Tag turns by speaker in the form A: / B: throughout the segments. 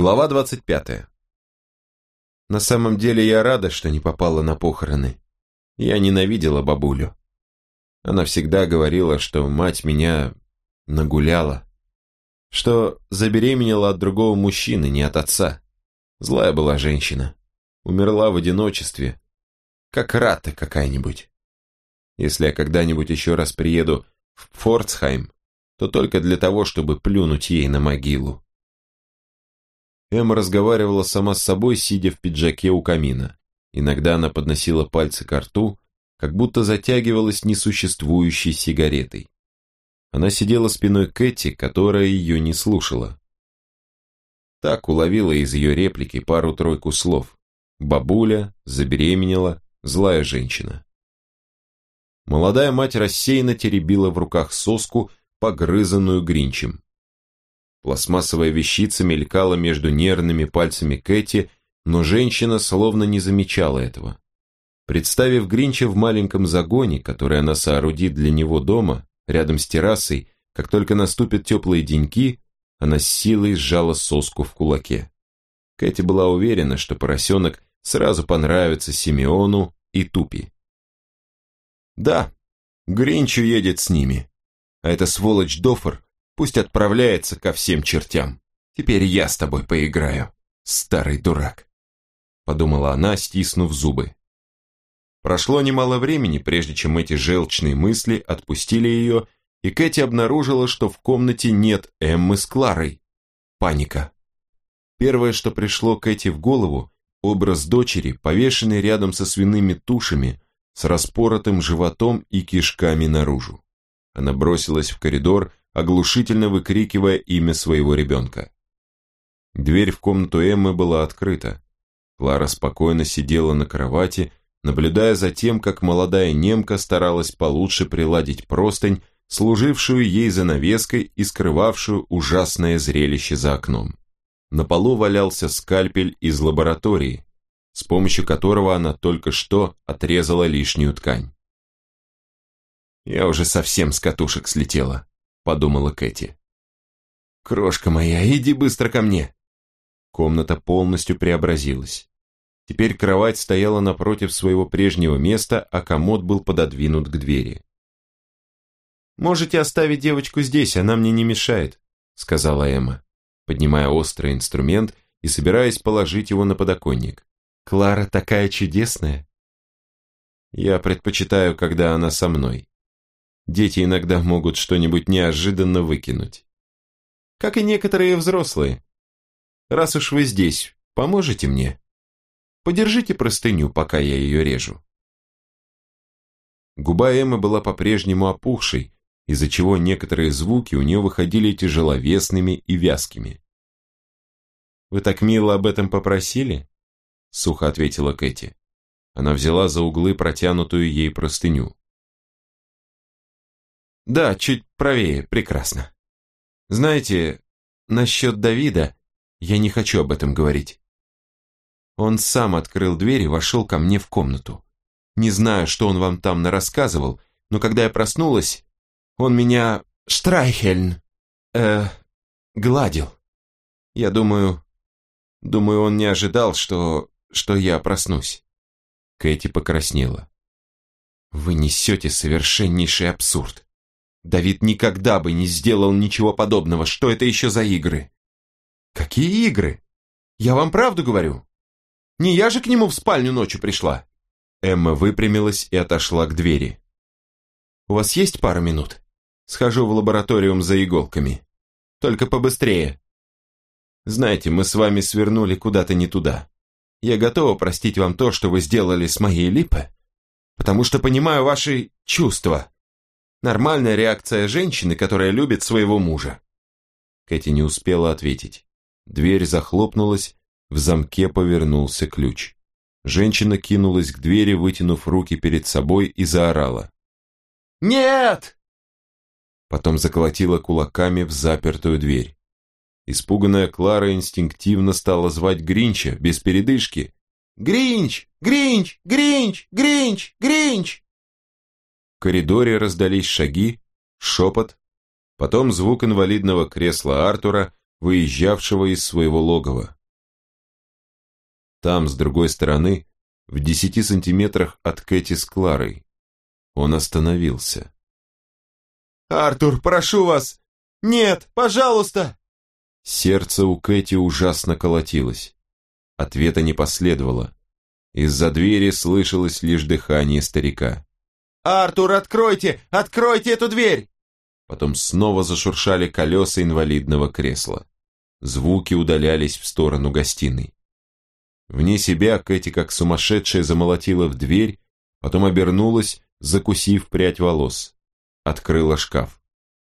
A: Глава 25. На самом деле я рада, что не попала на похороны. Я ненавидела бабулю. Она всегда говорила, что мать меня нагуляла. Что забеременела от другого мужчины, не от отца. Злая была женщина. Умерла в одиночестве. Как рата какая-нибудь. Если я когда-нибудь еще раз приеду в Форцхайм, то только для того, чтобы плюнуть ей на могилу. Эмма разговаривала сама с собой, сидя в пиджаке у камина. Иногда она подносила пальцы к рту, как будто затягивалась несуществующей сигаретой. Она сидела спиной Кэти, которая ее не слушала. Так уловила из ее реплики пару-тройку слов. Бабуля, забеременела, злая женщина. Молодая мать рассеянно теребила в руках соску, погрызанную гринчем. Пластмассовая вещица мелькала между нервными пальцами Кэти, но женщина словно не замечала этого. Представив Гринча в маленьком загоне, который она соорудит для него дома, рядом с террасой, как только наступят теплые деньки, она с силой сжала соску в кулаке. Кэти была уверена, что поросенок сразу понравится Симеону и Тупи. Да, Гринч уедет с ними, а эта сволочь Дофор Пусть отправляется ко всем чертям. Теперь я с тобой поиграю, старый дурак. Подумала она, стиснув зубы. Прошло немало времени, прежде чем эти желчные мысли отпустили ее, и Кэти обнаружила, что в комнате нет Эммы с Кларой. Паника. Первое, что пришло Кэти в голову, образ дочери, повешенный рядом со свиными тушами, с распоротым животом и кишками наружу. Она бросилась в коридор, оглушительно выкрикивая имя своего ребенка. Дверь в комнату Эммы была открыта. Клара спокойно сидела на кровати, наблюдая за тем, как молодая немка старалась получше приладить простынь, служившую ей занавеской и скрывавшую ужасное зрелище за окном. На полу валялся скальпель из лаборатории, с помощью которого она только что отрезала лишнюю ткань. Я уже совсем с катушек слетела подумала Кэти. «Крошка моя, иди быстро ко мне!» Комната полностью преобразилась. Теперь кровать стояла напротив своего прежнего места, а комод был пододвинут к двери. «Можете оставить девочку здесь, она мне не мешает», сказала Эмма, поднимая острый инструмент и собираясь положить его на подоконник. «Клара такая чудесная!» «Я предпочитаю, когда она со мной», Дети иногда могут что-нибудь неожиданно выкинуть. Как и некоторые взрослые. Раз уж вы здесь, поможете мне? Подержите простыню, пока я ее режу. Губа Эммы была по-прежнему опухшей, из-за чего некоторые звуки у нее выходили тяжеловесными и вязкими. «Вы так мило об этом попросили?» — сухо ответила Кэти. Она взяла за углы протянутую ей простыню. Да, чуть правее, прекрасно. Знаете, насчет Давида, я не хочу об этом говорить. Он сам открыл дверь и вошел ко мне в комнату. Не знаю, что он вам там нарассказывал, но когда я проснулась, он меня штрайхельн, э, гладил. Я думаю, думаю, он не ожидал, что, что я проснусь. Кэти покраснела. Вы несете совершеннейший абсурд. Давид никогда бы не сделал ничего подобного. Что это еще за игры? Какие игры? Я вам правду говорю. Не я же к нему в спальню ночью пришла. Эмма выпрямилась и отошла к двери. У вас есть пара минут? Схожу в лабораториум за иголками. Только побыстрее. Знаете, мы с вами свернули куда-то не туда. Я готова простить вам то, что вы сделали с моей липой, потому что понимаю ваши чувства. Нормальная реакция женщины, которая любит своего мужа. Кэти не успела ответить. Дверь захлопнулась, в замке повернулся ключ. Женщина кинулась к двери, вытянув руки перед собой и заорала. «Нет!» Потом заколотила кулаками в запертую дверь. Испуганная Клара инстинктивно стала звать Гринча без передышки. «Гринч! Гринч! Гринч! Гринч! Гринч!» Коридоре раздались шаги, шепот, потом звук инвалидного кресла Артура, выезжавшего из своего логова. Там, с другой стороны, в десяти сантиметрах от Кэти с Кларой. Он остановился.
B: «Артур, прошу вас! Нет, пожалуйста!»
A: Сердце у Кэти ужасно колотилось. Ответа не последовало. Из-за двери слышалось лишь дыхание старика.
B: «Артур, откройте! Откройте эту дверь!»
A: Потом снова зашуршали колеса инвалидного кресла. Звуки удалялись в сторону гостиной. Вне себя Кэти как сумасшедшая замолотила в дверь, потом обернулась, закусив прядь волос. Открыла шкаф.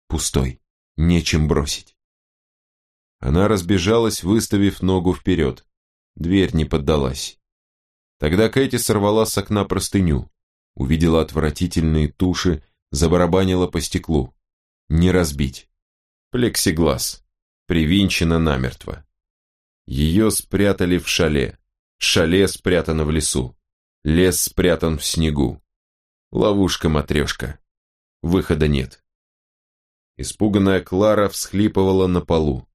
A: Пустой. Нечем бросить. Она разбежалась, выставив ногу вперед. Дверь не поддалась. Тогда Кэти сорвала с окна простыню, увидела отвратительные туши, забарабанила по стеклу. Не разбить. Плексиглаз. Привинчено намертво. Ее спрятали в шале. Шале спрятано в лесу. Лес спрятан в снегу. Ловушка-матрешка. Выхода нет. Испуганная Клара всхлипывала на полу.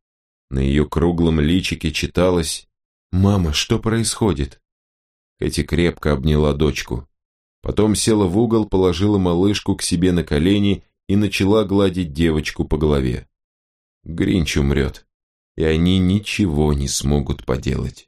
A: На ее круглом личике читалось «Мама, что происходит?» Кэти крепко обняла дочку. Потом села в угол, положила малышку к себе на колени и начала гладить девочку по голове. Гринч умрет, и они ничего не смогут поделать.